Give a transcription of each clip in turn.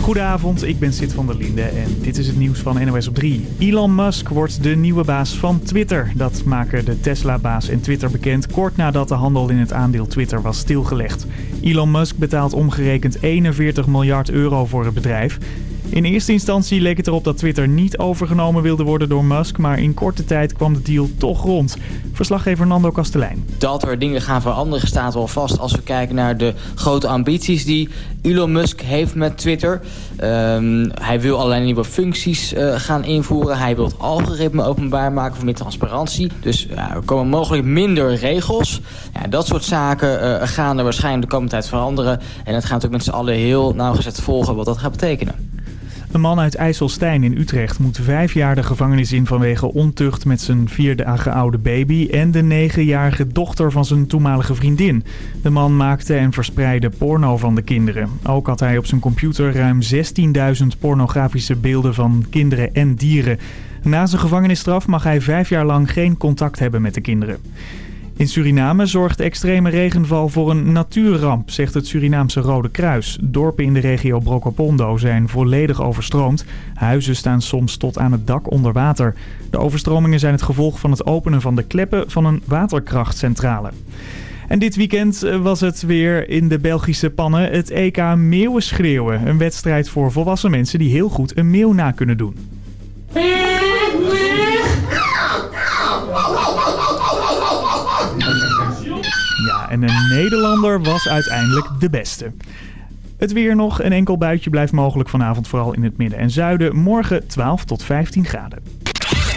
Goedenavond, ik ben Sid van der Linde en dit is het nieuws van NOS op 3. Elon Musk wordt de nieuwe baas van Twitter. Dat maken de Tesla-baas en Twitter bekend kort nadat de handel in het aandeel Twitter was stilgelegd. Elon Musk betaalt omgerekend 41 miljard euro voor het bedrijf. In eerste instantie leek het erop dat Twitter niet overgenomen wilde worden door Musk, maar in korte tijd kwam de deal toch rond. Verslaggever Nando Kastelein. Dat er dingen gaan veranderen staat wel vast als we kijken naar de grote ambities die Elon Musk heeft met Twitter. Um, hij wil allerlei nieuwe functies uh, gaan invoeren. Hij wil het algoritme openbaar maken voor meer transparantie. Dus ja, er komen mogelijk minder regels. Ja, dat soort zaken uh, gaan er waarschijnlijk de komende tijd veranderen. En het gaat natuurlijk met z'n allen heel nauwgezet volgen wat dat gaat betekenen. Een man uit IJsselstein in Utrecht moet vijf jaar de gevangenis in vanwege ontucht met zijn vier dagen oude baby en de negenjarige dochter van zijn toenmalige vriendin. De man maakte en verspreidde porno van de kinderen. Ook had hij op zijn computer ruim 16.000 pornografische beelden van kinderen en dieren. Na zijn gevangenisstraf mag hij vijf jaar lang geen contact hebben met de kinderen. In Suriname zorgt extreme regenval voor een natuurramp, zegt het Surinaamse Rode Kruis. Dorpen in de regio Brokopondo zijn volledig overstroomd. Huizen staan soms tot aan het dak onder water. De overstromingen zijn het gevolg van het openen van de kleppen van een waterkrachtcentrale. En dit weekend eh, was het weer in de Belgische pannen het EK Meeuwenschreeuwen. Een wedstrijd voor volwassen mensen die heel goed een meeuw na kunnen doen. En een Nederlander was uiteindelijk de beste. Het weer nog, een enkel buitje blijft mogelijk vanavond vooral in het midden en zuiden. Morgen 12 tot 15 graden.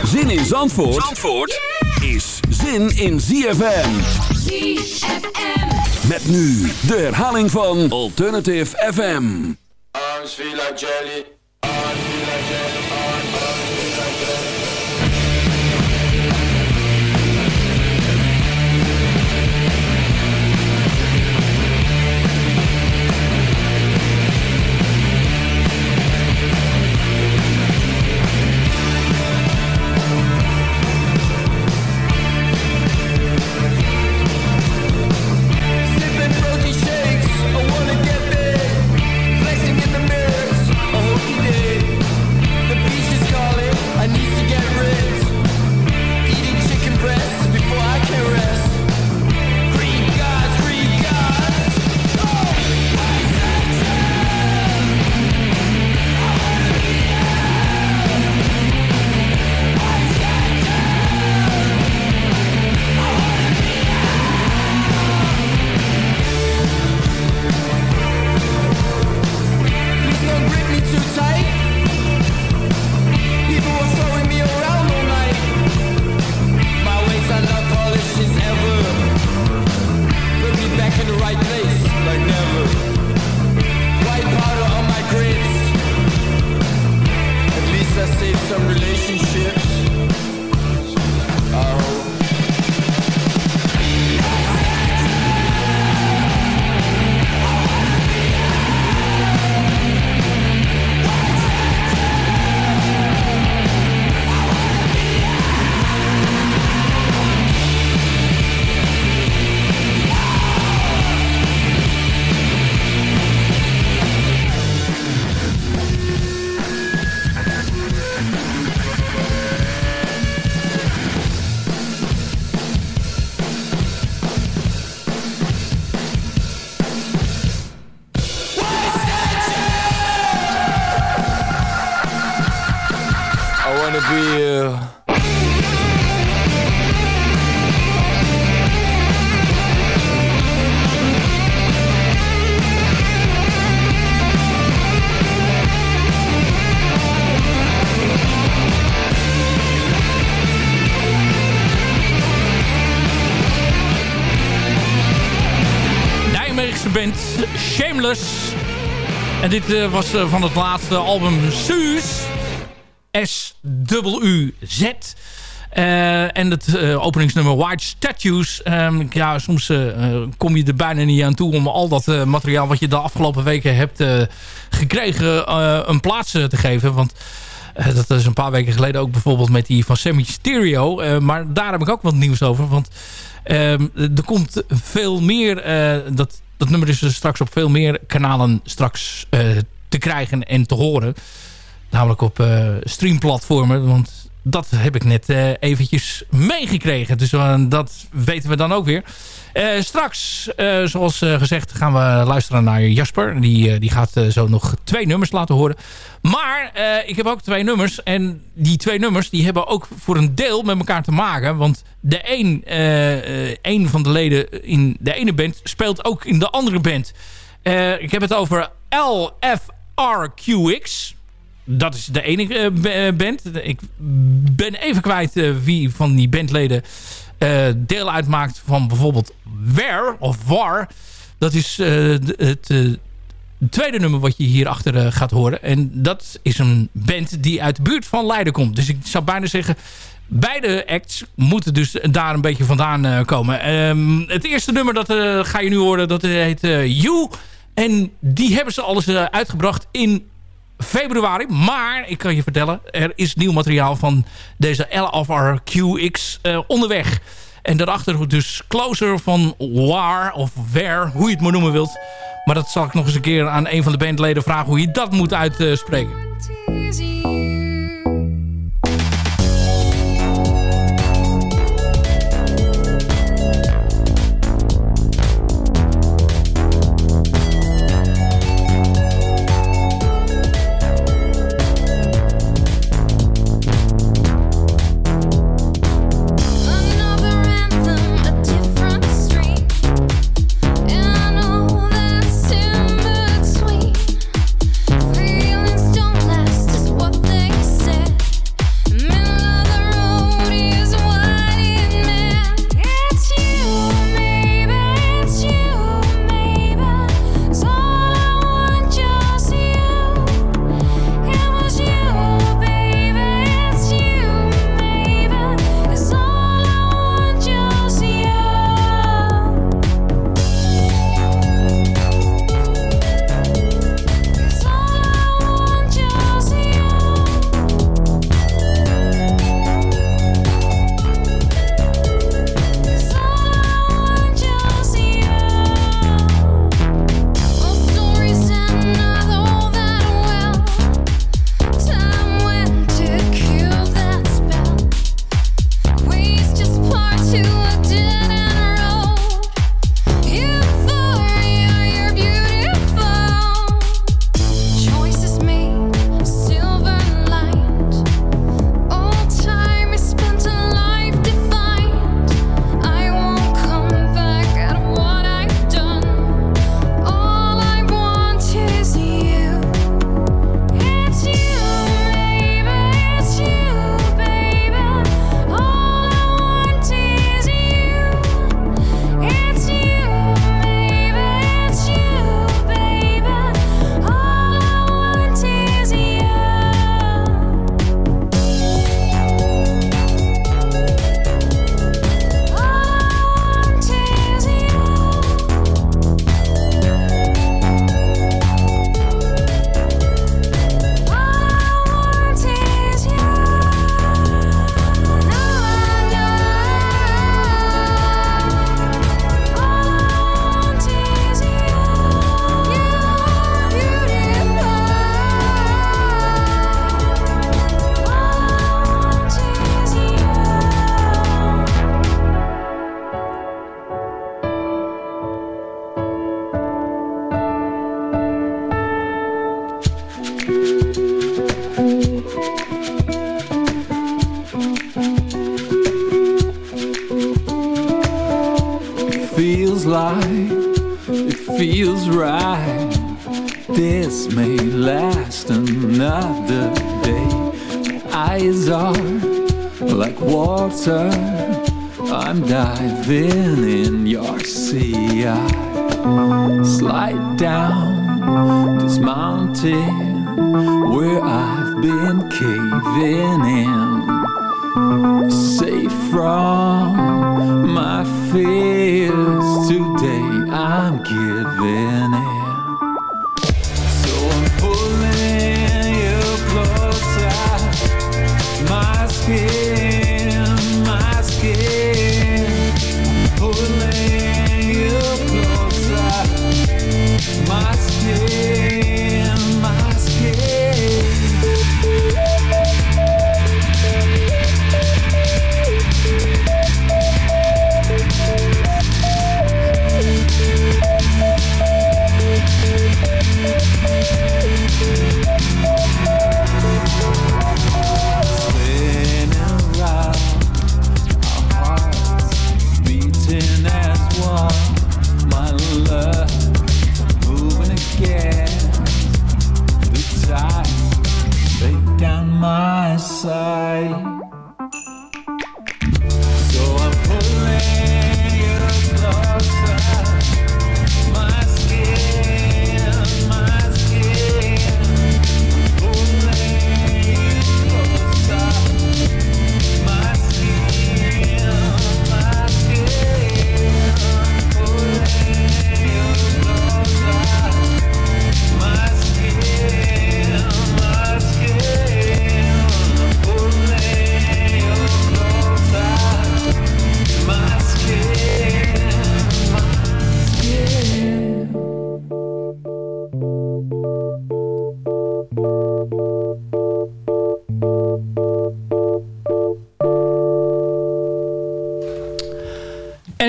Zin in Zandvoort, Zandvoort is zin in ZFM. ZFM. Met nu de herhaling van Alternative FM. Arms feel like jelly. Arms feel like jelly. En dit uh, was uh, van het laatste album Suus. S-U-U-Z. Uh, en het openingsnummer White Statues. Um, ja, soms kom je er bijna niet aan toe om al dat materiaal wat je de afgelopen weken hebt gekregen een plaats te geven. Want dat is een paar weken geleden ook bijvoorbeeld met die van Semi Stereo. maar daar heb ik ook wat nieuws over. Want ehm, er komt veel meer... dat, dat nummer is dus straks op veel meer kanalen straks uh, te krijgen en te horen. Namelijk op streamplatformen. Want dat heb ik net eventjes meegekregen. Dus dat weten we dan ook weer. Straks, zoals gezegd, gaan we luisteren naar Jasper. Die, die gaat zo nog twee nummers laten horen. Maar ik heb ook twee nummers. En die twee nummers die hebben ook voor een deel met elkaar te maken. Want de een, een van de leden in de ene band speelt ook in de andere band. ik heb het over LFRQX dat is de enige uh, band. Ik ben even kwijt uh, wie van die bandleden deel uitmaakt van bijvoorbeeld Where of War. Dat is het tweede nummer wat je hierachter gaat horen. En dat is een band die uit de buurt van Leiden komt. Dus ik zou bijna zeggen... Beide acts moeten dus daar een beetje vandaan komen. Um, het eerste nummer dat ga je nu horen, dat heet You. En die hebben ze alles uitgebracht in februari. Maar ik kan je vertellen, er is nieuw materiaal van deze LFRQX uh, eh, onderweg. En daarachter dus Closer van War of Where, hoe je het maar noemen wilt. Maar dat zal ik nog eens een keer aan een van de bandleden vragen hoe je dat moet uitspreken. I'm diving in your sea. I slide down, dismounting where I've been caving in. Safe from my fears, today I'm giving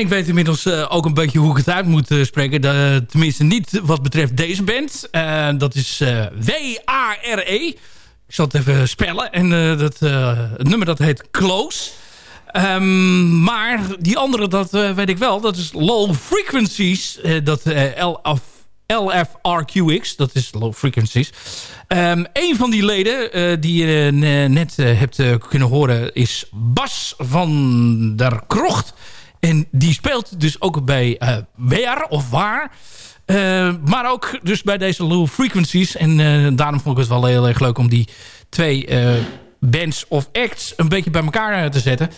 ik weet inmiddels uh, ook een beetje hoe ik het uit moet uh, spreken. De, tenminste niet wat betreft deze band. Uh, dat is W-A-R-E. Ik zal het even spellen. En dat, het nummer dat heet Close. Um, maar die andere, dat weet ik wel. Dat is Low Frequencies. dat LF, LFRQX. Dat is Low Frequencies. Um, een van die leden die je net hebt kunnen horen... is Bas van der Krocht. En die speelt dus ook bij uh, of Waar. Uh, maar ook dus bij deze low frequencies. En uh, daarom vond ik het wel heel erg leuk om die twee bands of acts een beetje bij elkaar te zetten.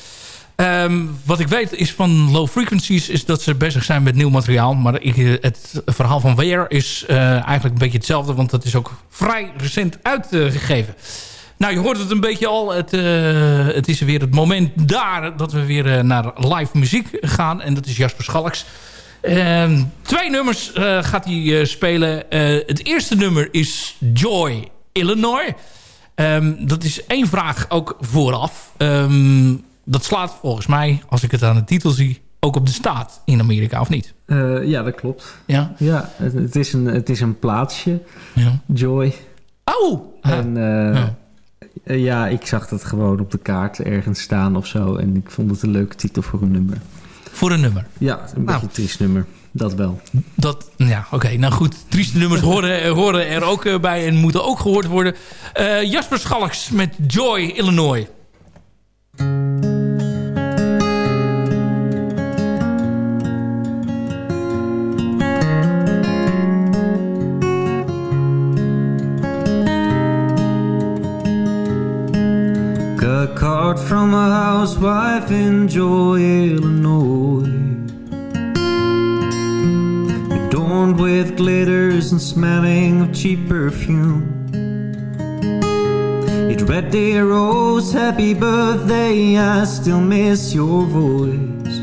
Um, wat ik weet is van Low Frequencies is dat ze bezig zijn met nieuw materiaal. Maar ik, het verhaal van Weer is eigenlijk een beetje hetzelfde. Want dat is ook vrij recent uitgegeven. Nou, je hoort het een beetje al. Het, uh, het is weer het moment daar dat we weer uh, naar live muziek gaan. En dat is Jasper Schalks. Uh, twee nummers uh, gaat hij spelen. het eerste nummer is Joy, Illinois. Um, dat is één vraag ook vooraf. Um, dat slaat volgens mij, als ik het aan de titel zie... ook op de staat in Amerika, of niet? ja, dat klopt. Ja? Ja, het, het, is, een, het is een plaatsje. Ja. Joy. Oh! En... Ja eh, ja, ik zag dat gewoon op de kaart ergens staan of zo. En ik vond het een leuke titel voor een nummer. Voor een nummer? Ja, een nou. beetje een triest nummer. Dat wel. Dat, ja, oké. nou goed, trieste nummers horen, horen er ook eh, bij en moeten ook gehoord worden. Uh, Jasper Schalks met Joy, Illinois. Housewife in Joy, Illinois. Adorned with glitters and smelling of cheap perfume. It read, Dear Rose, happy birthday, I still miss your voice.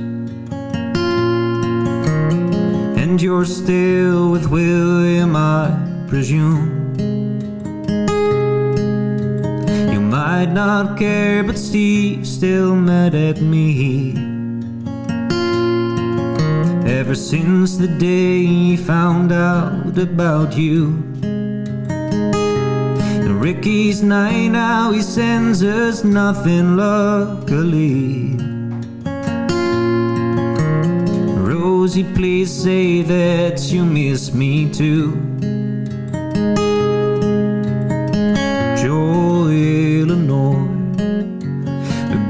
And you're still with William, I presume. Might not care, but Steve still mad at me. Ever since the day he found out about you. And Ricky's night now, he sends us nothing, luckily. Rosie, please say that you miss me too.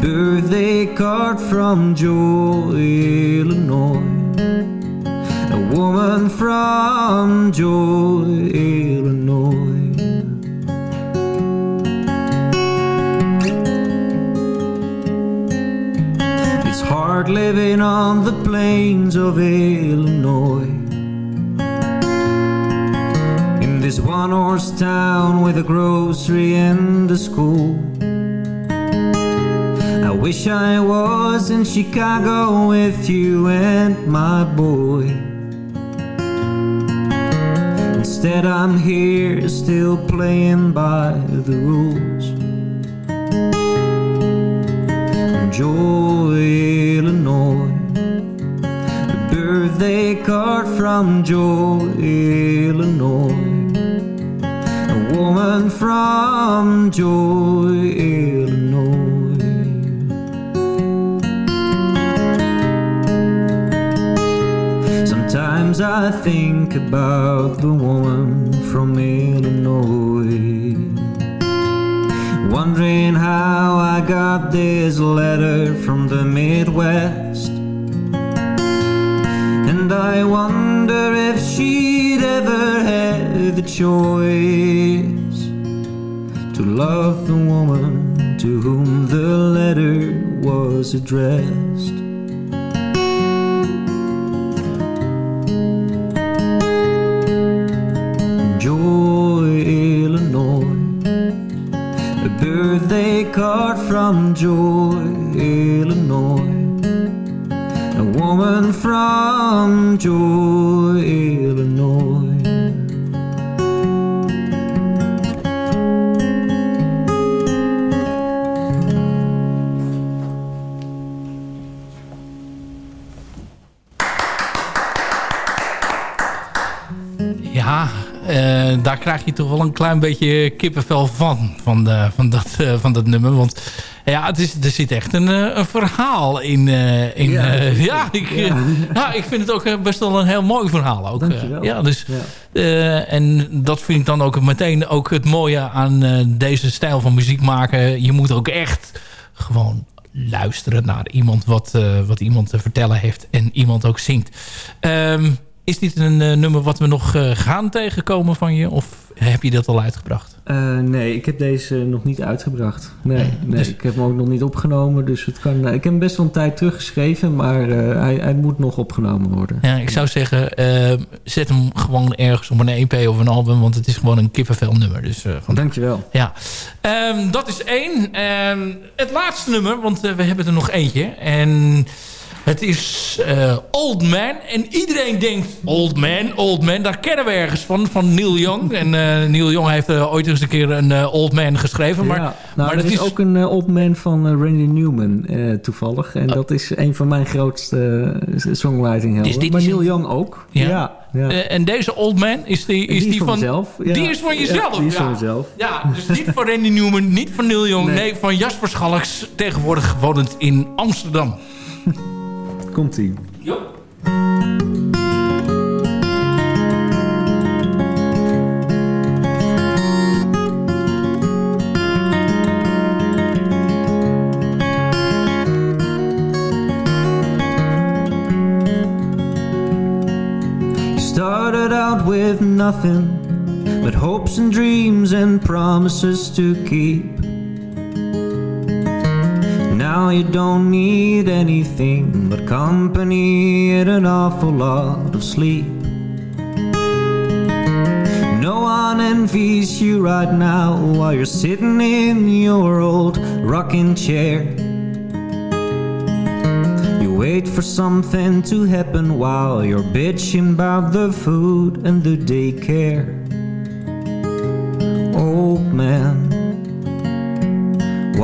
Birthday card from Joy, Illinois. A woman from Joy, Illinois. It's hard living on the plains of Illinois. In this one horse town with a grocery and a school wish I was in Chicago with you and my boy. Instead, I'm here still playing by the rules. Joy, Illinois. A birthday card from Joy, Illinois. A woman from Joy, Sometimes I think about the woman from Illinois. Wondering how I got this letter from the Midwest. And I wonder if she'd ever had the choice to love the woman to whom the letter was addressed. Card from Joy, Illinois, a woman from Joy, krijg je toch wel een klein beetje kippenvel van. Van, de, van, dat, eh, van dat nummer. Want ja, het is, er zit echt een, eh, een verhaal in. eh, in Ja. eh, ja, ik, eh, Ja. ja, ik vind het ook eh, best wel een heel mooi verhaal. Ook, eh. Dankjewel. ja, dus, eh, en dat vind ik dan ook meteen ook het mooie aan eh, deze stijl van muziek maken. Je moet ook echt gewoon luisteren naar iemand wat, eh, wat iemand te vertellen heeft. En iemand ook zingt. Ehm, is dit een eh, nummer wat we nog eh, gaan tegenkomen van je? Of heb je dat al uitgebracht? Eh, nee, ik heb deze nog niet uitgebracht. Nee, Nee, dus- ik heb hem ook nog niet opgenomen. Dus het kan, ik heb hem best wel een tijd teruggeschreven, maar hij, hij moet nog opgenomen worden. Ja, ik zou zeggen, zet hem gewoon ergens op een EP of een album. Want het is gewoon een kippenvel nummer. Dus, van, Dankjewel. ja. Ehm, dat is één. Ehm, het laatste nummer, want we hebben er nog eentje. En het is eh, Old Man. En iedereen denkt, Old Man, Old Man. Daar kennen we ergens van, van Neil Young. En eh, Neil Young heeft eh, ooit eens een keer een Old Man geschreven. Maar, ja, nou, maar dat is, is- ook een old man van Randy Newman toevallig. En Oh. dat is een van mijn grootste songwriting helden. Is dit maar die- Neil Young ook. Ja? Ja, ja. en deze Old Man, is die, is die, van, van... mezelf. Ja. die is van jezelf, Ja, die is van mezelf. Ja, dus niet van Randy Newman, niet van Neil Young. Nee, Nee. van Jasper Schalks, tegenwoordig wonend in Amsterdam. Komt-ie. Started out with nothing but hopes and dreams and promises to keep. Now you don't need anything but company and an awful lot of sleep. No one envies you right now while you're sitting in your old rocking chair. You wait for something to happen while you're bitching about the food and the daycare.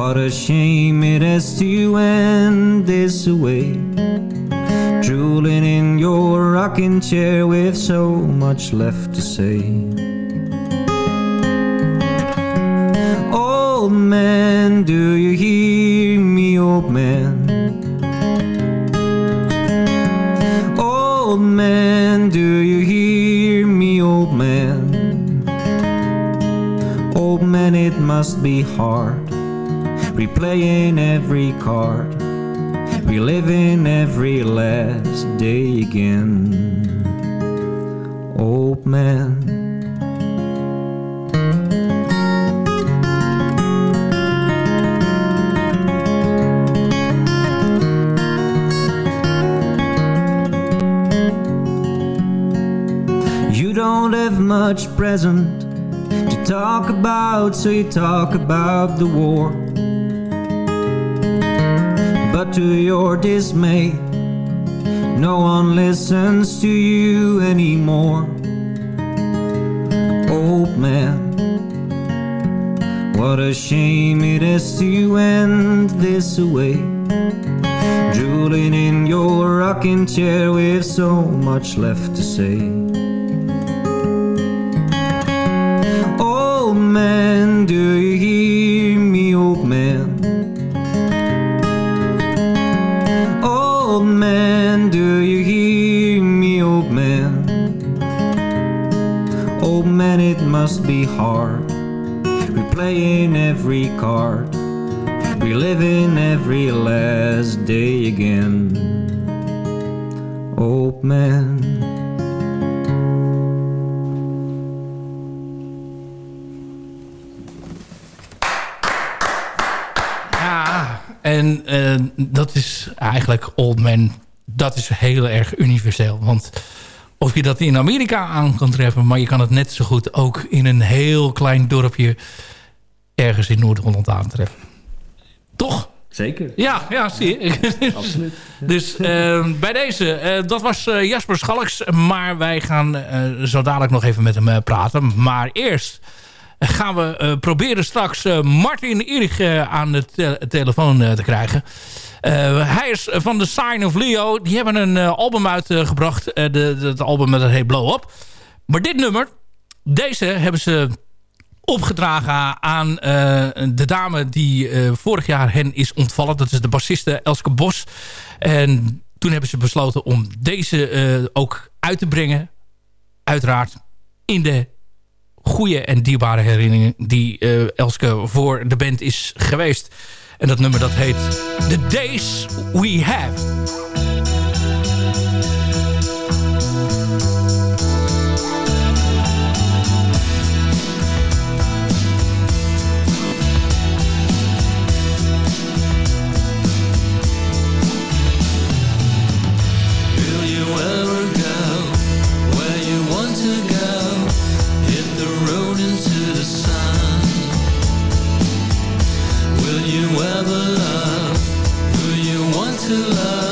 What a shame it is to end this way. Drooling in your rocking chair with so much left to say. Old man, do you hear me, old man? Old man, do you hear me, old man? Old man, it must be hard replaying every card, reliving every last day again. Old man. You don't have much present to talk about, so you talk about the war. But to your dismay, no one listens to you anymore. Old man, what a shame it is to end this away. Drooling in your rocking chair with so much left to say. Old man, do you must be hard replaying every card, reliving every last day again. Old man. Ja, en uh, dat is eigenlijk Old Man. Dat is heel erg universeel. Want of je dat in Amerika aan kan treffen... maar je kan het net zo goed ook in een heel klein dorpje... ergens in Noord-Holland aantreffen. Toch? Zeker. Ja, ja zie je. Absoluut. Dus uh, bij deze, uh, dat was uh, Jasper Schalks. Maar wij gaan zo dadelijk nog even met hem praten. Maar eerst gaan we proberen straks Martin Erich aan de te telefoon te krijgen. Hij is van de Sign of Leo. Die hebben een album uitgebracht. Het album het heet Blow Up. Maar dit nummer, deze hebben ze opgedragen aan de dame die vorig jaar hen is ontvallen. Dat is de bassiste Elske Bos. En toen hebben ze besloten om deze ook uit te brengen. Uiteraard in de goede en dierbare herinneringen die Elske voor de band is geweest. En dat nummer dat heet The Days We Have. to love.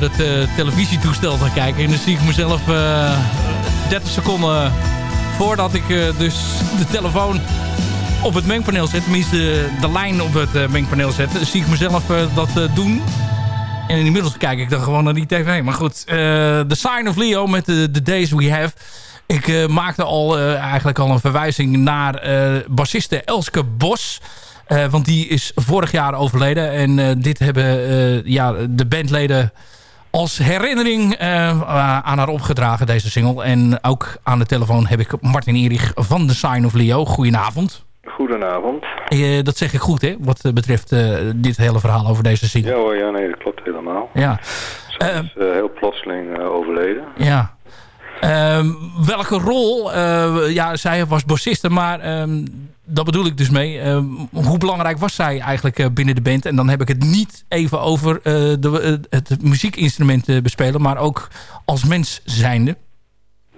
Naar het uh, televisietoestel te kijken. En dan zie ik mezelf uh, eh, 30 seconden voordat ik uh, dus de telefoon op het mengpaneel zet. Tenminste de lijn op het mengpaneel zet. Zie ik mezelf dat doen. En inmiddels kijk ik dan gewoon naar die tv. Maar goed, The Sign of Leo met The Days We Have... Ik maakte al eigenlijk al een verwijzing naar bassiste Elske Bos... Uh, want die is vorig jaar overleden. En uh, dit hebben uh, ja, de bandleden als herinnering aan haar opgedragen, deze single. En ook aan de telefoon heb ik Martin Erich van The Sign of Leo. Goedenavond. Goedenavond. dat zeg ik goed, hè? Wat betreft dit hele verhaal over deze single. Ja hoor, ja, nee, dat klopt helemaal. Ja. Ze is heel plotseling overleden. Ja. Ehm, welke rol, ja, zij was bassiste, maar ehm, dat bedoel ik dus mee. Uh, hoe belangrijk was zij eigenlijk uh, binnen de band? En dan heb ik het niet even over uh, de, het muziekinstrument bespelen... maar ook als mens zijnde.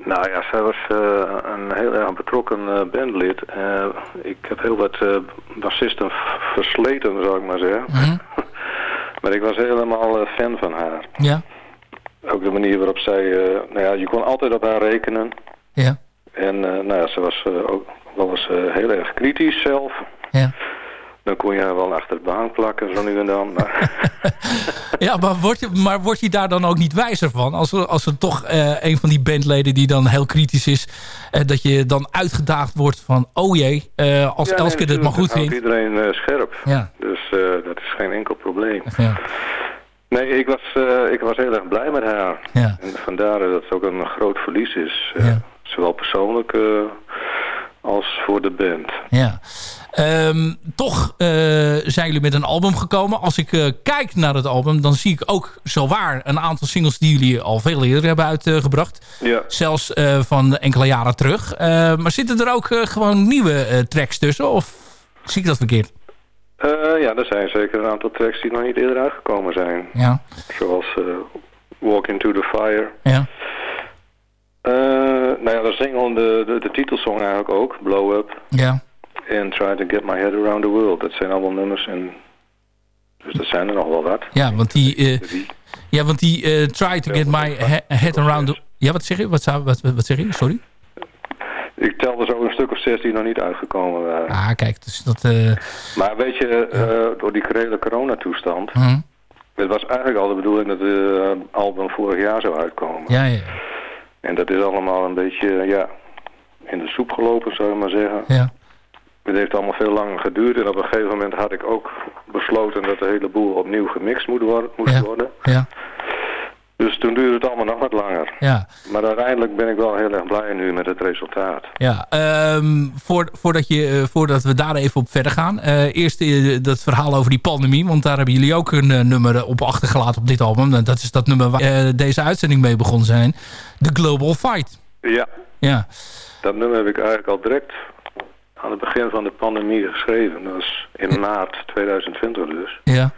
Nou ja, zij was een heel erg betrokken bandlid. ik heb heel wat bassisten versleten, zou ik maar zeggen. Mhm. maar ik was helemaal fan van haar. Ja. Ook de manier waarop zij... nou ja, je kon altijd op haar rekenen. Ja. En nou ja, ze was ook was uh, heel erg kritisch zelf. Ja. Dan kon je haar wel achter de baan plakken, zo nu en dan. Maar... ja, maar word, je, maar word je daar dan ook niet wijzer van? Als er, als er toch uh, een van die bandleden die dan heel kritisch is... Uh, dat je dan uitgedaagd wordt van... oh jee, uh, als ja, Elske nee, dit maar goed vindt. iedereen scherp. Ja. Dus dat is geen enkel probleem. Ja. Nee, ik was, ik was heel erg blij met haar. Ja. En vandaar dat het ook een groot verlies is. Ja. Zowel persoonlijk als voor de band. Ja. Um, toch zijn jullie met een album gekomen. Als ik kijk naar het album, dan zie ik ook zowaar een aantal singles die jullie al veel eerder hebben uitgebracht. ja. Zelfs van enkele jaren terug. maar zitten er ook gewoon nieuwe tracks tussen? Of zie ik dat verkeerd? Ja, er zijn zeker een aantal tracks die nog niet eerder uitgekomen zijn. Ja. Zoals Walk Into The Fire. Ja. Uh, nou ja, de single, de, de, de titelsong eigenlijk ook, Blow Up. Ja. En Try to Get My Head Around the World. Dat zijn allemaal nummers en... Dus dat zijn er nog wel wat. Ja, want die... Uh, ja, want die uh, Try to Get My Head Around the... Ja, wat zeg je? Wat, zou, wat, wat zeg je? Sorry? Ik telde zo een stuk of zes die nog niet uitgekomen waren. Ah, kijk, dus dat... Uh... Maar weet je, uh, door die hele coronatoestand... Uh -huh. Het was eigenlijk al de bedoeling dat het album vorig jaar zou uitkomen. Ja, ja. En dat is allemaal een beetje, ja, in de soep gelopen, zou je maar zeggen. Ja. Het heeft allemaal veel langer geduurd. En op een gegeven moment had ik ook besloten dat de hele boel opnieuw gemixt moet worden, moest ja. worden. Ja. Dus toen duurde het allemaal nog wat langer. Ja. Maar uiteindelijk ben ik wel heel erg blij nu met het resultaat. Ja, um, voor, voordat, je, uh, voordat we daar even op verder gaan. Uh, eerst uh, dat verhaal over die pandemie. Want daar hebben jullie ook een nummer op achtergelaten op dit album. Dat is dat nummer waar deze uitzending mee begonnen zijn. The Global Fight. Ja. Ja. Dat nummer heb ik eigenlijk al direct aan het begin van de pandemie geschreven. Dat was in maart 2020 dus. Ja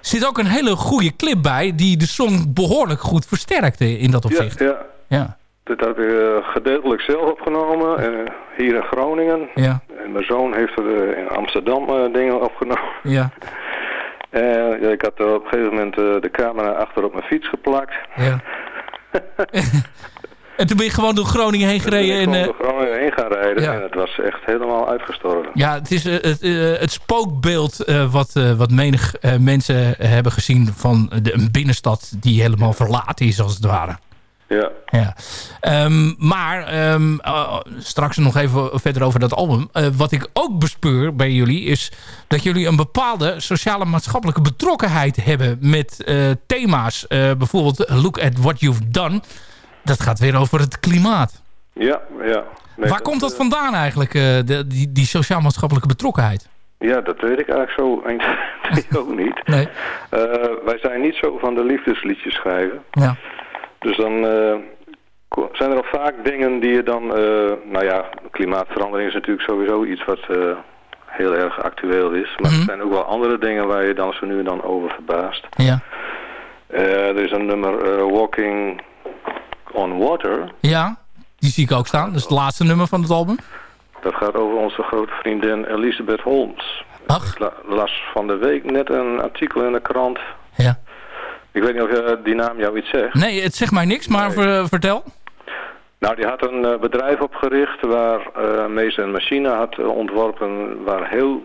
zit ook een hele goede clip bij... die de song behoorlijk goed versterkte in dat opzicht. Ja, ja. Dat heb ik uh, gedeeltelijk zelf opgenomen. Uh, hier in Groningen. Ja. En mijn zoon heeft er uh, in Amsterdam dingen opgenomen. Ja. ja, ik had op een gegeven moment de camera achter op mijn fiets geplakt. Ja. En toen ben je gewoon door Groningen heen gereden. En, en, door Groningen heen gaan rijden. Ja. En het was echt helemaal uitgestorven. Ja, het is uh, het, uh, het, spookbeeld wat, wat menig mensen hebben gezien van de, een binnenstad die helemaal verlaten is als het ware. Ja. ja. Um, maar um, straks nog even verder over dat album. wat ik ook bespeur bij jullie is dat jullie een bepaalde sociale maatschappelijke betrokkenheid hebben met thema's. bijvoorbeeld Look at What You've Done dat gaat weer over het klimaat. Ja, ja. Nee, Waar komt dat vandaan eigenlijk, uh, de, die, die sociaal-maatschappelijke betrokkenheid? Ja, dat weet ik eigenlijk zo ook niet. Nee. Uh, wij zijn niet zo van de liefdesliedjes schrijven. Ja. Dus dan uh, zijn er al vaak dingen die je dan... nou ja, klimaatverandering is natuurlijk sowieso iets wat heel erg actueel is. Maar mm -hmm. er zijn ook wel andere dingen waar je dan zo nu en dan over verbaast. Ja. er is een nummer, Walking on Water. Ja, die zie ik ook staan. Dat is het laatste nummer van het album. Dat gaat over onze grote vriendin Elizabeth Holmes. Ach. Ik las van de week net een artikel in de krant. Ja. Ik weet niet of je die naam jou iets zegt. Nee, het zegt mij niks, maar vertel. Nou, die had een bedrijf opgericht waar uh, Mees een machine had ontworpen waar heel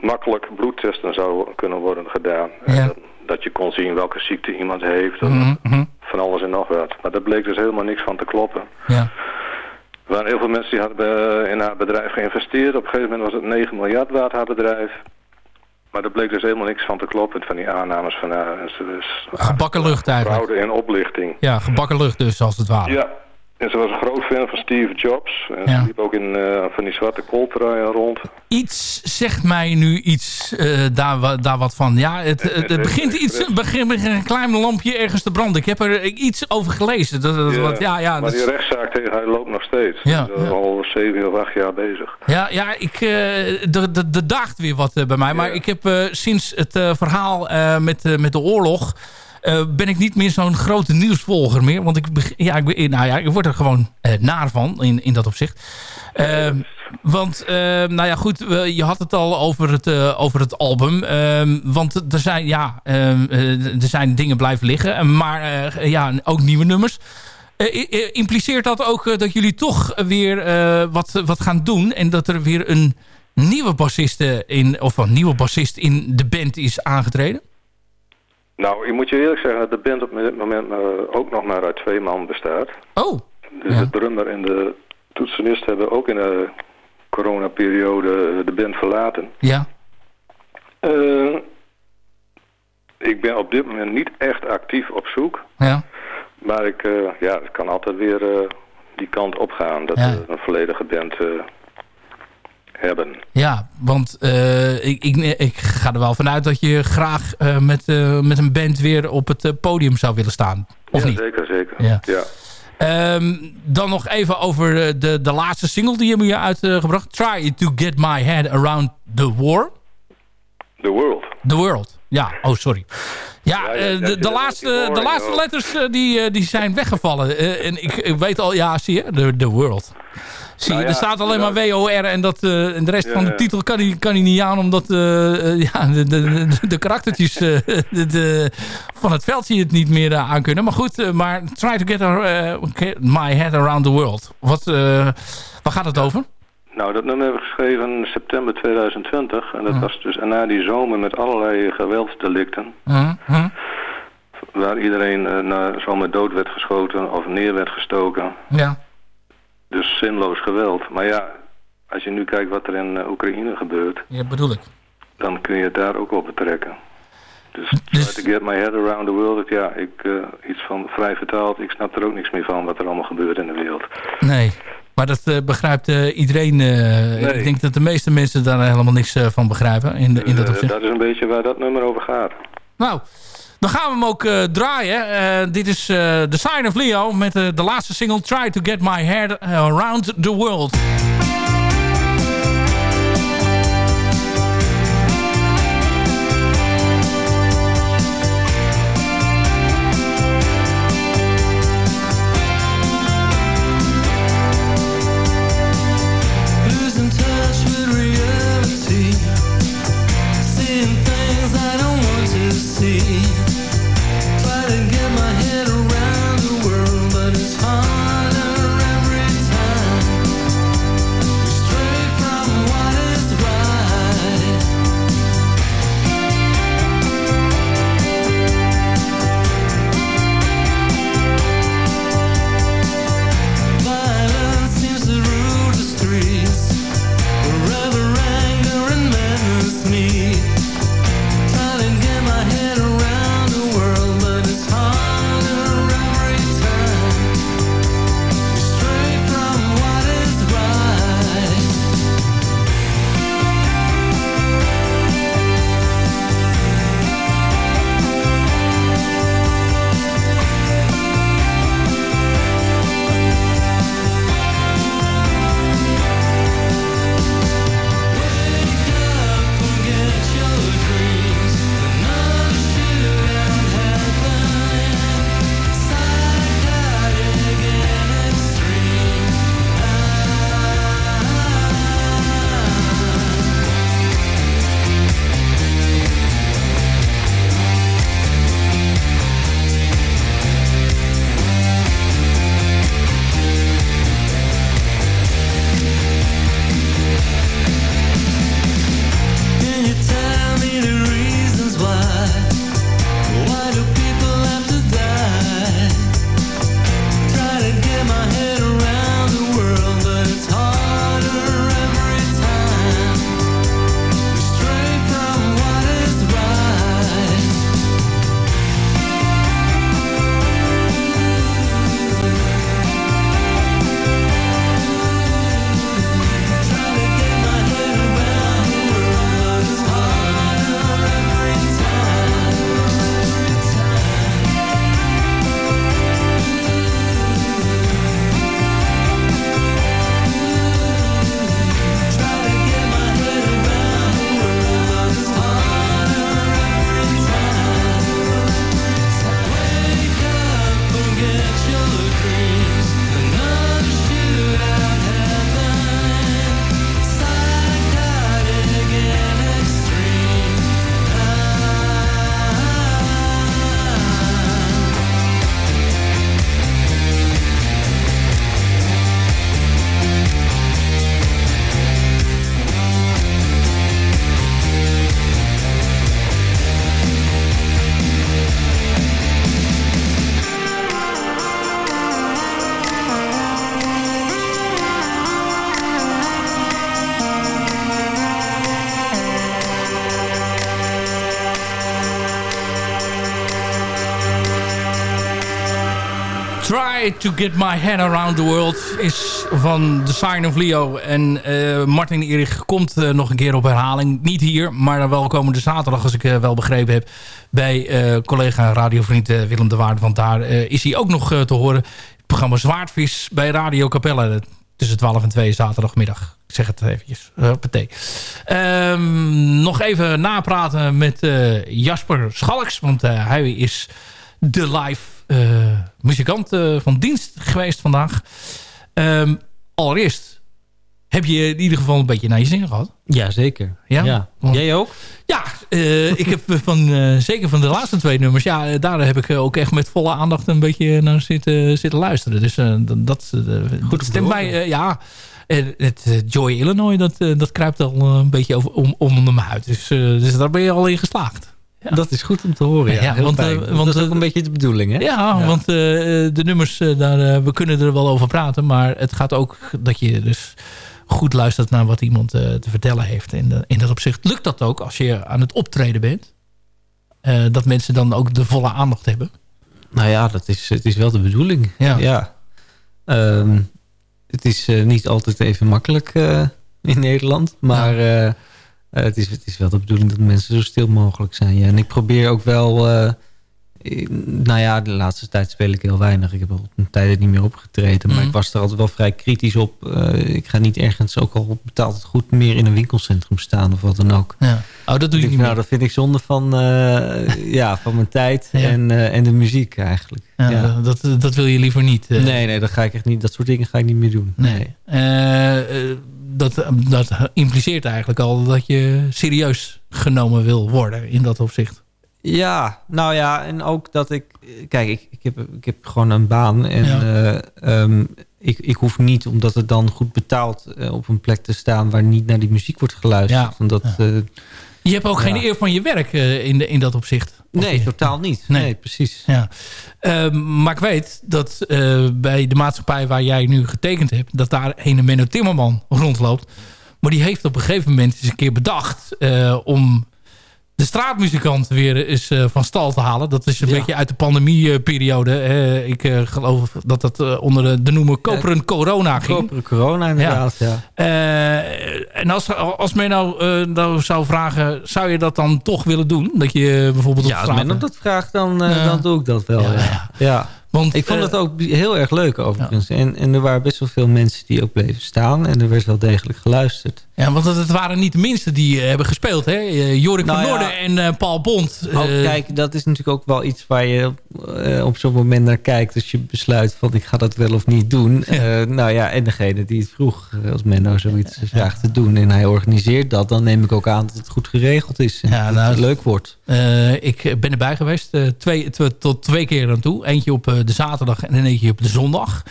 makkelijk bloedtesten zou kunnen worden gedaan. Ja. Dat, je kon zien welke ziekte iemand heeft. Mhm. Van alles en nog wat. Maar daar bleek dus helemaal niks van te kloppen. Ja. Er waren heel veel mensen die hadden in haar bedrijf geïnvesteerd. Op een gegeven moment was het 9 miljard waard haar bedrijf. Maar er bleek dus helemaal niks van te kloppen van die aannames van haar. En ze dus, gebakken lucht eigenlijk. Fraude en oplichting. Ja, gebakken lucht dus als het ware. Ja, en ze was een groot fan van Steve Jobs. En Ja. ze liep ook in eh, van die zwarte kooltruien rond. Iets zegt mij nu iets eh, daar, daar wat van. Ja, het, het, begint iets, begint een klein lampje ergens te branden. Ik heb er iets over gelezen. Dat, dat, wat, ja, ja, maar die rechtszaak tegen haar loopt nog steeds. Ja, is al zeven of acht jaar bezig. Ja, ja ik, eh, er er daagt weer wat eh, bij mij. Maar ik heb eh, sinds het eh, verhaal eh, met, eh, met de oorlog... eh, ben ik niet meer zo'n grote nieuwsvolger meer. Want ik, ja, ik, ben- nou ja, ik word er gewoon eh, naar van in, in dat opzicht. Ehm, want, eh, nou ja, goed, je had het al over het, eh, over het album. Ehm, want er zijn, ja, ehm, eh, er zijn dingen blijven liggen. eh, Maar eh, ja, ook nieuwe nummers. Eh, impliceert dat ook eh, dat jullie toch weer eh, wat, wat gaan doen... en dat er weer een nieuwe bassiste in, of een nieuwe bassist in de band is aangetreden? Nou, ik moet je eerlijk zeggen dat de band op dit moment eh, ook nog maar uit twee man bestaat. Oh, Dus Ja. de drummer en de toetsenist hebben ook in de coronaperiode de band verlaten. ja. Eh, ik ben op dit moment niet echt actief op zoek. Ja, Maar ik, eh, ja, het kan altijd weer die kant op gaan. Dat Ja. een volledige band hebben. ja want eh, ik, ik, ik ga er wel vanuit dat je graag eh, met, eh, met een band weer op het podium zou willen staan. Of ja, niet? Zeker, zeker. Ja. ja. Ehm, dan nog even over de, de laatste single die je hebt uitgebracht. Try to get my head around the war. The World. The World. Ja, oh sorry. Ja, Ja, de, de laatste, de laatste letters die, die zijn weggevallen. En ik, ik weet al, ja, zie je, de, the World. Zie je, Nou ja, er staat alleen maar. WOR en, dat, eh, en de rest Ja, van de titel kan hij, kan hij niet aan, omdat eh, eh, ja, de, de, de, de karaktertjes de, de- van het veldje het niet meer uh, aan kunnen. Maar goed, maar try to get, my head around the world. Wat, waar gaat het over? Nou, dat nummer hebben we geschreven in september 2020. En dat Ja. was dus na die zomer met allerlei geweldsdelicten. Hm, hm, Waar iedereen eh, naar zomaar dood werd geschoten of neer werd gestoken. ja. Dus zinloos geweld. Maar ja, als je nu kijkt wat er in eh, Oekraïne gebeurt, ja, bedoel ik. dan kun je het daar ook op betrekken. Dus, Dus- try to get my head around the world. Ja, ik, eh, iets van vrij vertaald. Ik snap er ook niks meer van wat er allemaal gebeurt in de wereld. Nee, maar dat eh, begrijpt iedereen. Nee. Ik denk dat de meeste mensen daar helemaal niks van begrijpen. In, in dat opzicht. dat is een beetje waar dat nummer over gaat. Nou, dan gaan we hem ook eh, draaien. Eh, dit is eh, The Sign of Leo met de laatste single Try to Get My Head Around the World. To get my head around the world is van The Sign of Leo. En uh, Martin Erich komt uh, nog een keer op herhaling. Niet hier, maar wel komende zaterdag, als ik uh, wel begrepen heb... bij collega radiovriend Willem de Waard. Want daar is hij ook nog te horen. Programma Zwaardvis bij Radio Capelle. Tussen 12 en 2 zaterdagmiddag. Ik zeg het eventjes. Um, nog even napraten met Jasper Schalks. Want hij is de live muzikant uh, van dienst geweest vandaag. Um, allereerst, heb je in ieder geval een beetje naar je zin gehad? Jazeker. Ja? ja. Want, Jij ook? Ja, uh, ik heb van, zeker van de laatste twee nummers... ja, daar heb ik ook echt met volle aandacht een beetje naar zitten, zitten luisteren. Dus dat, Goed stemt mij... ja, het Joy Illinois, dat, dat kruipt al een beetje over, om, om me uit. Dus, dus daar ben je al in geslaagd. Dat is goed om te horen, ja. ja want, uh, want, dat is ook een eh, beetje de bedoeling, hè? Ja, want uh, de nummers, daar, we kunnen er wel over praten. Maar het gaat ook dat je dus goed luistert naar wat iemand te vertellen heeft. In, in dat opzicht lukt dat ook als je aan het optreden bent. dat mensen dan ook de volle aandacht hebben. Nou ja, dat is, het is wel de bedoeling. Ja. ja. Um, het is niet altijd even makkelijk in Nederland. Maar... Uh, het, is, het is wel de bedoeling dat mensen zo stil mogelijk zijn. Ja. En ik probeer ook wel... Uh, nou ja, de laatste tijd speel ik heel weinig. Ik heb al een tijd niet meer opgetreden. Maar mhm. ik was er altijd wel vrij kritisch op. Uh, ik ga niet ergens, ook al betaalt het goed... meer in een winkelcentrum staan of wat dan ook. Ja. Oh, dat doe je ik, niet Nou, dat vind ik zonde van, ja, van mijn tijd en, en de muziek eigenlijk. Ja, ja. Dat, dat wil je liever niet. Nee, nee, dat, ga ik echt niet, dat soort dingen ga ik niet meer doen. Nee. nee dat, dat impliceert eigenlijk al dat je serieus genomen wil worden in dat opzicht. Ja, nou ja, en ook dat ik... Kijk, ik, ik, heb, ik heb gewoon een baan en eh, ehm, ik, ik hoef niet, omdat het dan goed betaald uh, op een plek te staan... waar niet naar die muziek wordt geluisterd. Ja. Omdat, ja. Uh, je hebt ook geen eer van je werk in, de, in dat opzicht. Nee, totaal niet. Nee, precies. Ja. Ehm, maar ik weet dat bij de maatschappij waar jij nu getekend hebt... dat daar een Menno Timmerman rondloopt. Maar die heeft op een gegeven moment eens een keer bedacht... Om de straatmuzikant weer eens uh, van stal te halen. Dat is een beetje uit de pandemieperiode. Ik uh, geloof dat dat onder de, de noemen koperen corona ging. Koperen corona inderdaad, ja. ja. en als, als men nou, nou zou vragen, zou je dat dan toch willen doen? Dat je bijvoorbeeld ja, als men dat vraagt, dan, dan doe ik dat wel. ja. ja. Want, ik vond het ook heel erg leuk overigens. En, en er waren best wel veel mensen die ook bleven staan. En er werd wel degelijk geluisterd. Ja, want het waren niet de minste die uh, hebben gespeeld. Hè? Uh, Jorik nou, van Noorden en uh, Paul Bond. Oh, kijk, dat is natuurlijk ook wel iets waar je op zo'n moment naar kijkt. Als je besluit van ik ga dat wel of niet doen. nou ja, en degene die het vroeg, als Menno zoiets vraagt te doen. En hij organiseert dat. Dan neem ik ook aan dat het goed geregeld is. En ja, dat nou, het leuk wordt. ik ben erbij geweest. twee, tot twee keer aan toe. Eentje op de zaterdag en eentje op de zondag.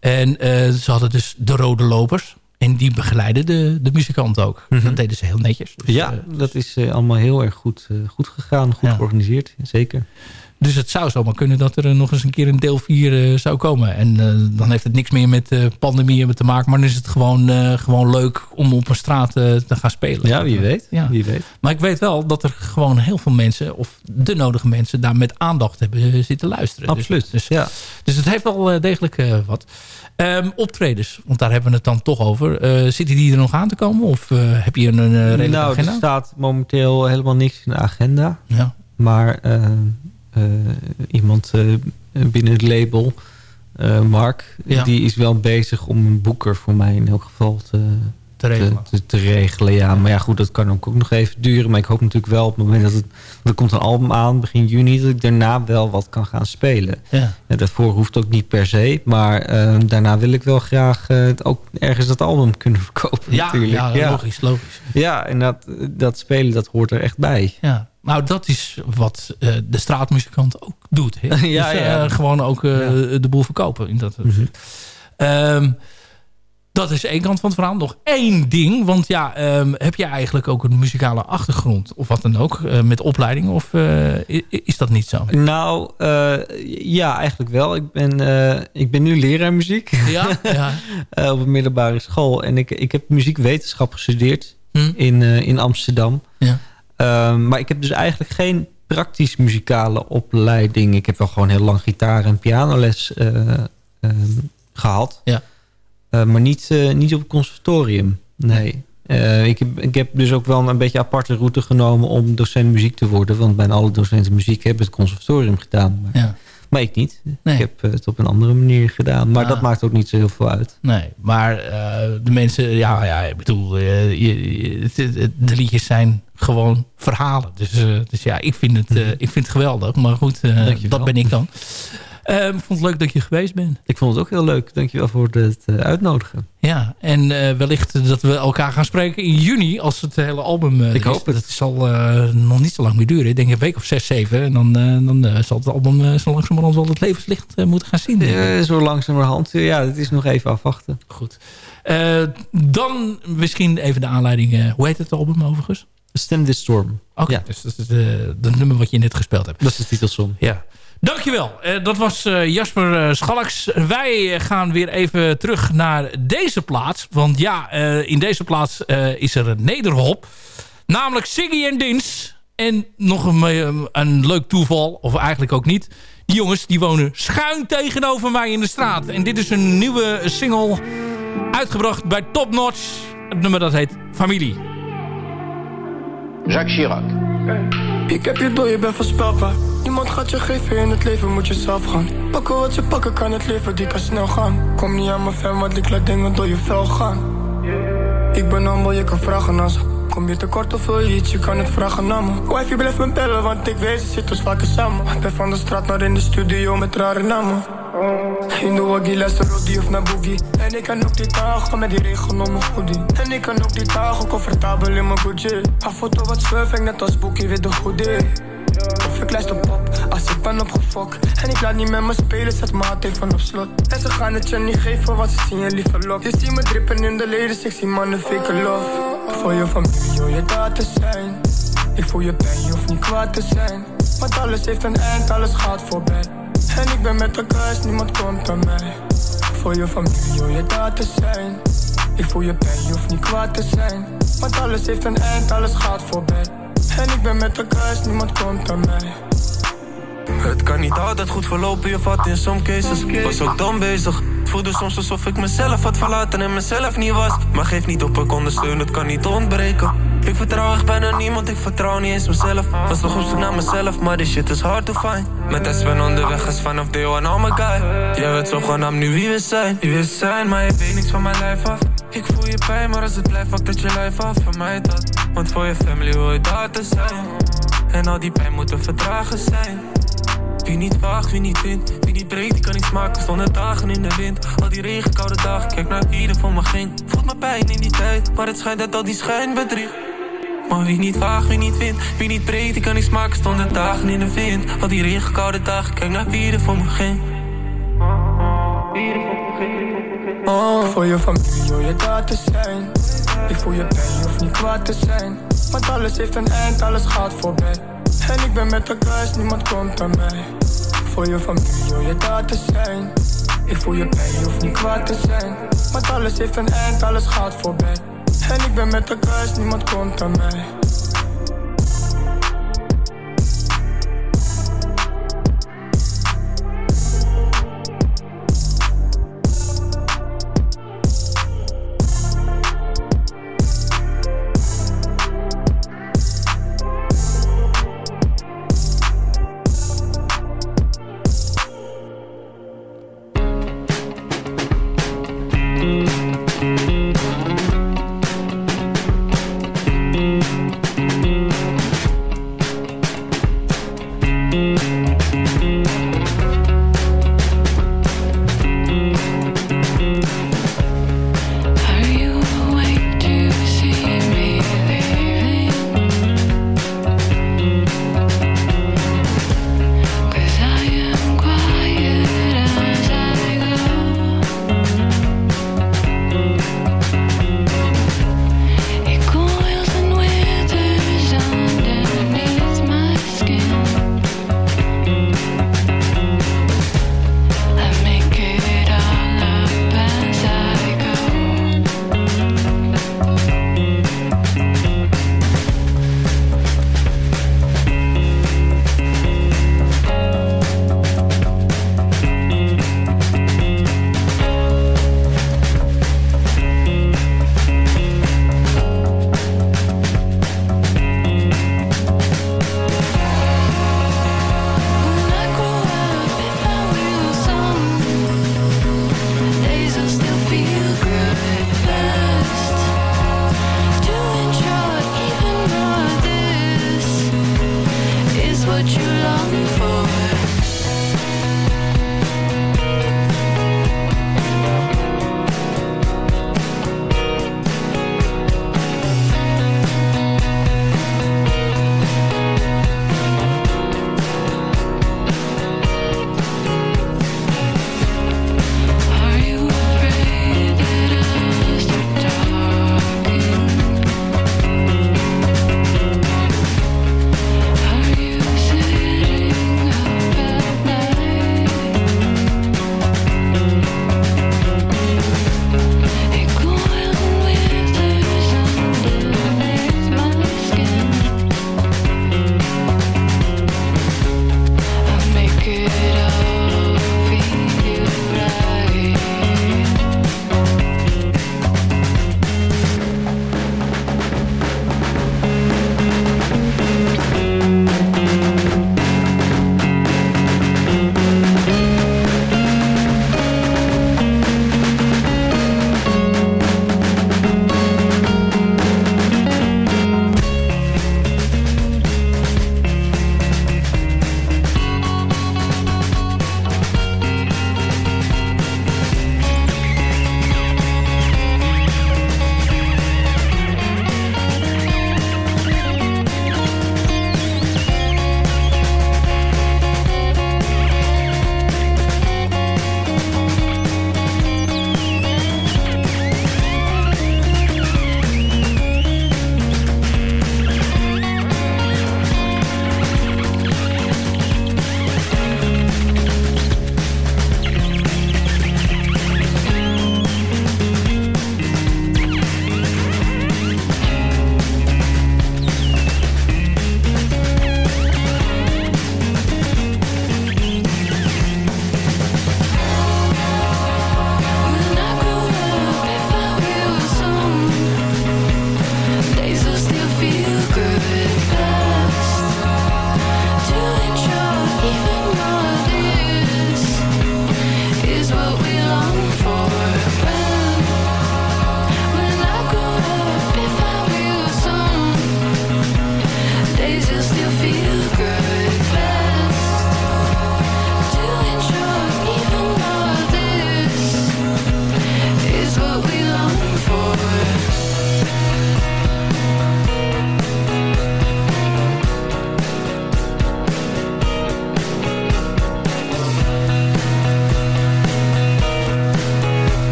En ze hadden dus de rode lopers. En die begeleiden de, de muzikant ook. Dat mhm. deden ze heel netjes. Dus, ja, uh, dat is uh, allemaal heel erg goed, uh, goed gegaan. Goed ja. georganiseerd, zeker. Dus het zou zomaar kunnen dat er nog eens een keer een deel 4 zou komen. En dan heeft het niks meer met pandemie te maken. Maar dan is het gewoon, gewoon leuk om op een straat te gaan spelen. Ja, wie weet. Ja. wie weet. Maar ik weet wel dat er gewoon heel veel mensen... of de nodige mensen daar met aandacht hebben zitten luisteren. Dus- Absoluut, dus, ja. Dus het heeft wel degelijk wat. Um, optredens, want daar hebben we het dan toch over. Uh, zitten die er nog aan te komen? Of uh, heb je een, redelijke nou, agenda? er staat momenteel helemaal niks in de agenda. Ja. Maar uh, iemand binnen het label, Mark... Ja. die is wel bezig om een boeker voor mij in elk geval te, te regelen. Te, te, regelen, ja. Maar ja, goed, dat kan ook, ook nog even duren. Maar ik hoop natuurlijk wel op het moment dat het... Er komt een album aan, begin juni... dat ik daarna wel wat kan gaan spelen. Ja. ja daarvoor hoeft ook niet per se. Maar uh, daarna wil ik wel graag uh, ook ergens dat album kunnen verkopen ja, natuurlijk. Ja, ja, logisch, logisch. Ja, en dat, dat spelen, dat hoort er echt bij. Ja. Nou, dat is wat uh, de straatmuzikant ook doet. Hè? ja, dus, ja. Gewoon ook de boel verkopen. In dat, -hmm. Dat is één kant van het verhaal. Nog één ding. Want ja, um, heb je eigenlijk ook een muzikale achtergrond? Of wat dan ook, uh, met opleiding? Of uh, is dat niet zo? Nou, uh, ja, eigenlijk wel. Ik ben, ik ben nu leraar muziek. Ja, ja. op een middelbare school. En ik, ik heb muziekwetenschap gestudeerd hm? in, in Amsterdam. Ja. Um, maar ik heb dus eigenlijk geen praktisch muzikale opleiding. Ik heb wel gewoon heel lang gitaar- en pianoles uh, gehad. Ja. maar niet, niet op het conservatorium. Nee. ik, heb, ik heb dus ook wel een beetje aparte route genomen om docent muziek te worden. Want bijna alle docenten muziek hebben het conservatorium gedaan. Maar ja. Maar ik niet. Ik heb het op een andere manier gedaan. Maar dat Ah. maakt ook niet zo heel veel uit. Nee, maar de mensen... Ja, ja ik bedoel... Je, je, de liedjes zijn gewoon verhalen. Dus, uh, dus ja, ik vind, het, ik vind het geweldig. Maar goed, dat ben ik dan. Ik vond het leuk dat je geweest bent. Ik vond het ook heel leuk. Dankjewel voor het uitnodigen. Ja, en uh, wellicht dat we elkaar gaan spreken in juni als het hele album... Ik hoop het. Dat zal nog niet zo lang meer duren. Ik denk een week of zes, zeven. En dan, dan zal het album zo langzamerhand wel het levenslicht moeten gaan zien. zo langzamerhand. Ja, het is nog even afwachten. Goed. dan misschien even de aanleiding. hoe heet het album overigens? Stem This Storm. Oké, okay, ja. dus dat is het nummer wat je net gespeeld hebt. Dat is de titelsong. Ja. Dankjewel. Uh, dat was uh, Jasper uh, Schalks. Wij gaan weer even terug naar deze plaats. Want ja, in deze plaats is er een nederhop. Namelijk Siggy en Dins. En nog een, een leuk toeval, of eigenlijk ook niet. Die jongens die wonen schuin tegenover mij in de straat. En dit is een nieuwe single uitgebracht bij Top Notch. Het nummer dat heet Familie. Jacques Chirac. Ik heb je door, je bent voorspelbaar. Niemand gaat je geven, in het leven moet je zelf gaan. Pakken wat je pakken kan, het leven die kan snel gaan. Kom niet aan mijn fan, want ik laat dingen door je vel gaan. Ik ben humble, je kan vragen als Kom je tekort of wil je iets, je kan het vragen aan me. Wifi blijft me bellen, want ik weet ze zitten dus samen. Ben van de straat naar in de studio met rare namen. In de waggie luister Roddy of naar Boogie. En ik kan ook die dagen met die regen om mijn hoodie. En ik kan ook die dagen comfortabel in mijn Gucci. Haar foto wat surfing net als Bookie weer de goedie of ik luister pop, als ik ben opgefokt En ik laat niet met me spelen, zet hart even op slot. En ze gaan het je niet geven, wat ze zien je liever lok. Je ziet me drippen in de leden, zie mannen fake love. Voor je familie, hoor je daar te zijn Ik voel je pijn, je hoeft niet kwaad te zijn. Want alles heeft een eind, alles gaat voorbij. En ik ben met de kruis, niemand komt aan mij. Voor je familie, hoor je daar te zijn. Ik voel je pijn, je hoeft niet kwaad te zijn. Want alles heeft een eind, alles gaat voorbij. En ik ben met de kruis, niemand komt aan mij. Het kan niet altijd goed verlopen, je vat in some cases. Was ook dom bezig. Voelde soms alsof ik mezelf had verlaten en mezelf niet was. Maar geef niet op, ik ondersteun, het kan niet ontbreken. Ik vertrouw echt bijna niemand, ik vertrouw niet eens mezelf. Was nog op zoek naar mezelf, maar this shit is hard to find. Met Espen onderweg is vanaf day one al mijn guy. Jij weet zo gewoon nu wie we zijn. Wie we zijn, maar je weet niks van mijn lijf af. Ik voel je pijn, maar als het blijft, fuck dat je lijf af van mij dat. Want voor je family wil je daar te zijn. En al die pijn moet te verdragen zijn. Wie niet waagt, wie niet wint. Wie niet breekt, die kan niet smaken. Stonden dagen in de wind. Al die regenkoude dagen, kijk naar wie er voor me ging. Voelt me pijn in die tijd. Maar het schijnt dat al die schijn bedriegt. Maar wie niet waagt, wie niet wint. Wie niet breekt, die kan niet smaken. Stonden dagen in de wind. Al die regenkoude dagen, kijk naar wie er voor me ging. Oh, voor je familie hoor je daar te zijn. Ik voel je pijn, je hoeft niet kwaad te zijn. Want alles heeft een eind, alles gaat voorbij en ik ben met de kruis, niemand komt aan mij. Voor je familie hoor je daar te zijn. Ik voel je pijn, je hoeft niet kwaad te zijn. Want alles heeft een eind, alles gaat voorbij. En ik ben met de kruis, niemand komt aan mij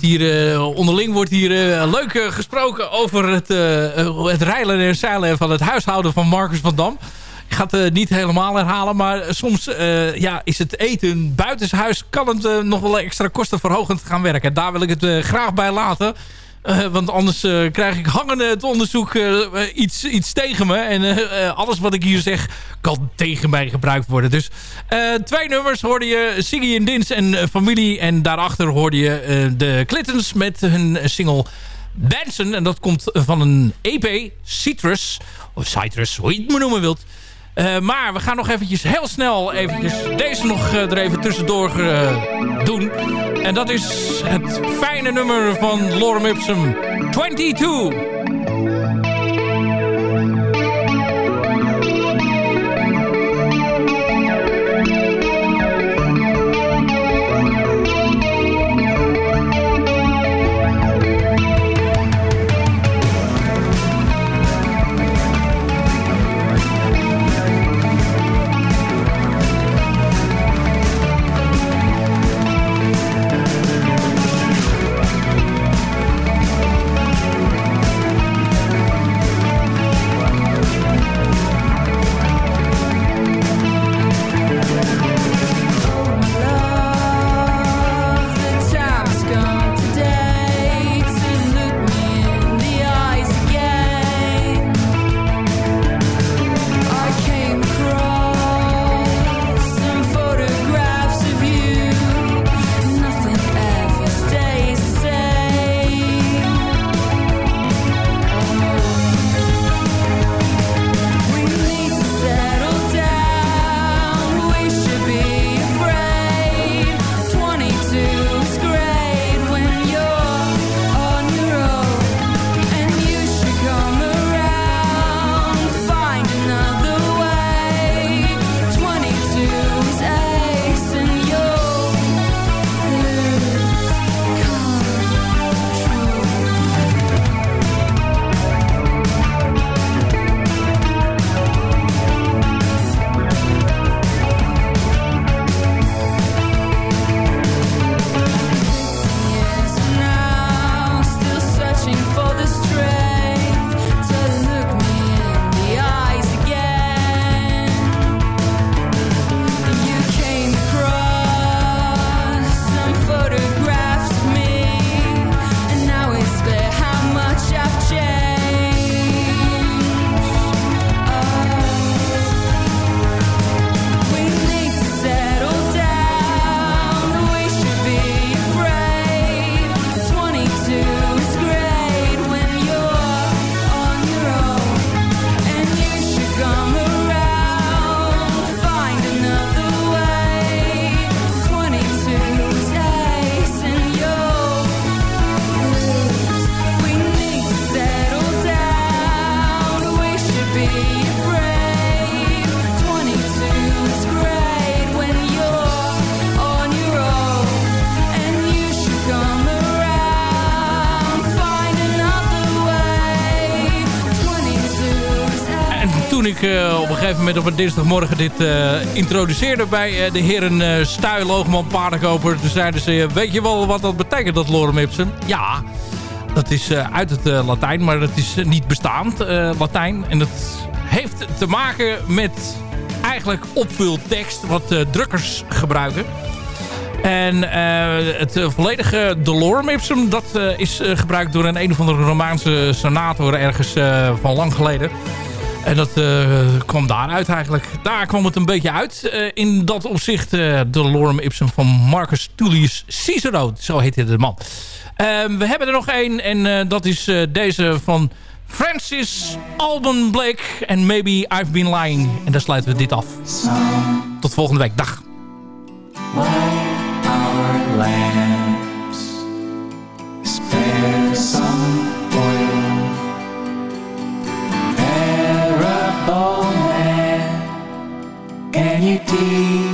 hier, uh, onderling wordt hier uh, leuk uh, gesproken over het, het rijlen en zeilen van het huishouden van Marcus van Dam. Ik ga het niet helemaal herhalen, maar soms ja, is het eten buitenshuis... kan het nog wel extra kostenverhogend gaan werken. Daar wil ik het graag bij laten. Uh, want anders uh, krijg ik hangende het onderzoek uh, iets, iets tegen me. En alles wat ik hier zeg kan tegen mij gebruikt worden. Dus twee nummers hoorde je Siggy en Dins en familie. En daarachter hoorde je de Clintons met hun single Benson. En dat komt van een EP, Citrus. Of Citrus, hoe je het maar noemen wilt. Uh, maar we gaan nog eventjes heel snel eventjes deze nog uh, er even tussendoor uh, doen. En dat is het fijne nummer van Lorem Ipsum 22. Gegeven moment op een dinsdagmorgen dit introduceerde bij de heren uh, Stuy, Loogman, Paardenkoper. Toen zeiden ze, weet je wel wat dat betekent, dat lorem ipsum? Ja, dat is uit het Latijn, maar dat is niet bestaand Latijn. En dat heeft te maken met eigenlijk opvultekst wat drukkers gebruiken. En uh, het uh, volledige Dolorem Ipsum, dat uh, is gebruikt door een een of andere Romaanse senator ergens van lang geleden. En dat kwam daaruit eigenlijk. Daar kwam het een beetje uit. in dat opzicht de Lorem Ipsum van Marcus Tullius Cicero. Zo heette de man. Ehm, we hebben er nog één en dat is deze van Francis Alban Blake. En Maybe I've Been Lying. En daar sluiten we dit af. Tot volgende week. Dag. Man,